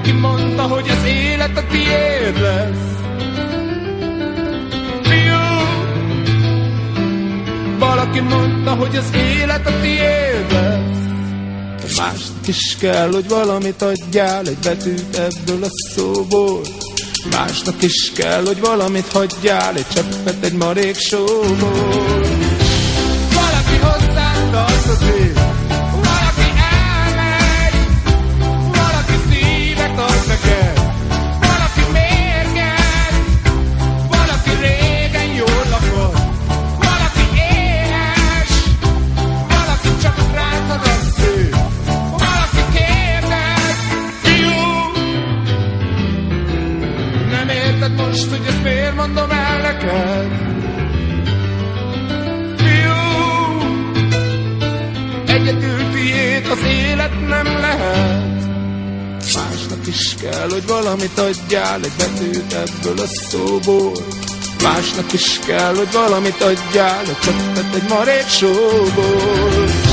Valaki mondta, hogy az élet a tiéd lesz. Fiú, valaki mondta, hogy az élet a tiéd lesz. Másnak is kell, hogy valamit adjál, egy betűt ebből a szóból. Másnak is kell, hogy valamit hagyjál, egy cseppet egy marék sóból. Mondom el neked? Fiú, egyedül tiéd az élet nem lehet. Másnak is kell, hogy valamit adjál, egy betűt ebből a szóból. Másnak is kell, hogy valamit adjál, cseppet egy marék sóból.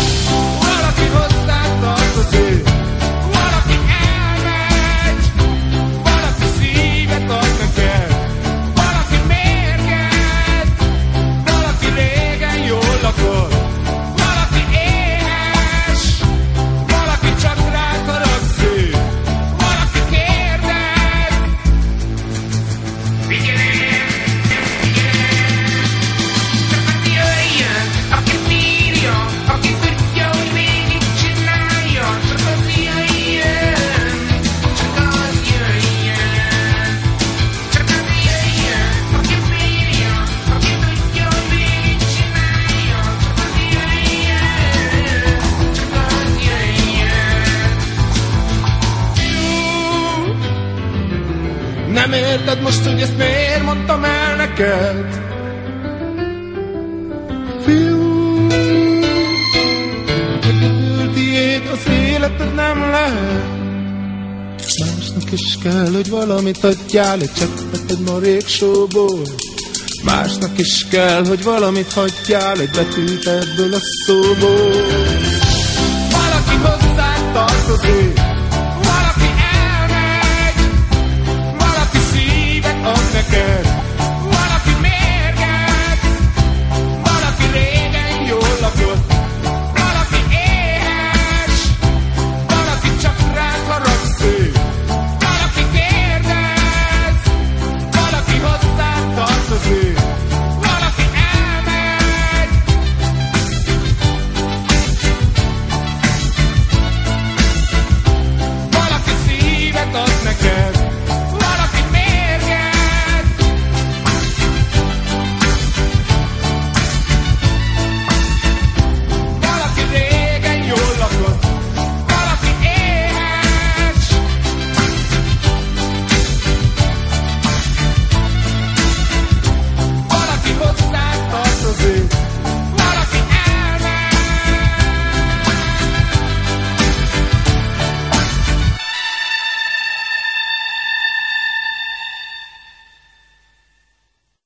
Nem érted most, hogy ezt miért mondtam el neked? Fiú, egyedül tiéd az életed nem lehet. Másnak is kell, hogy valamit adjál, egy cseppet egy marék sóból. Másnak is kell, hogy valamit hagyjál, egy betűt ebből a szóból. again.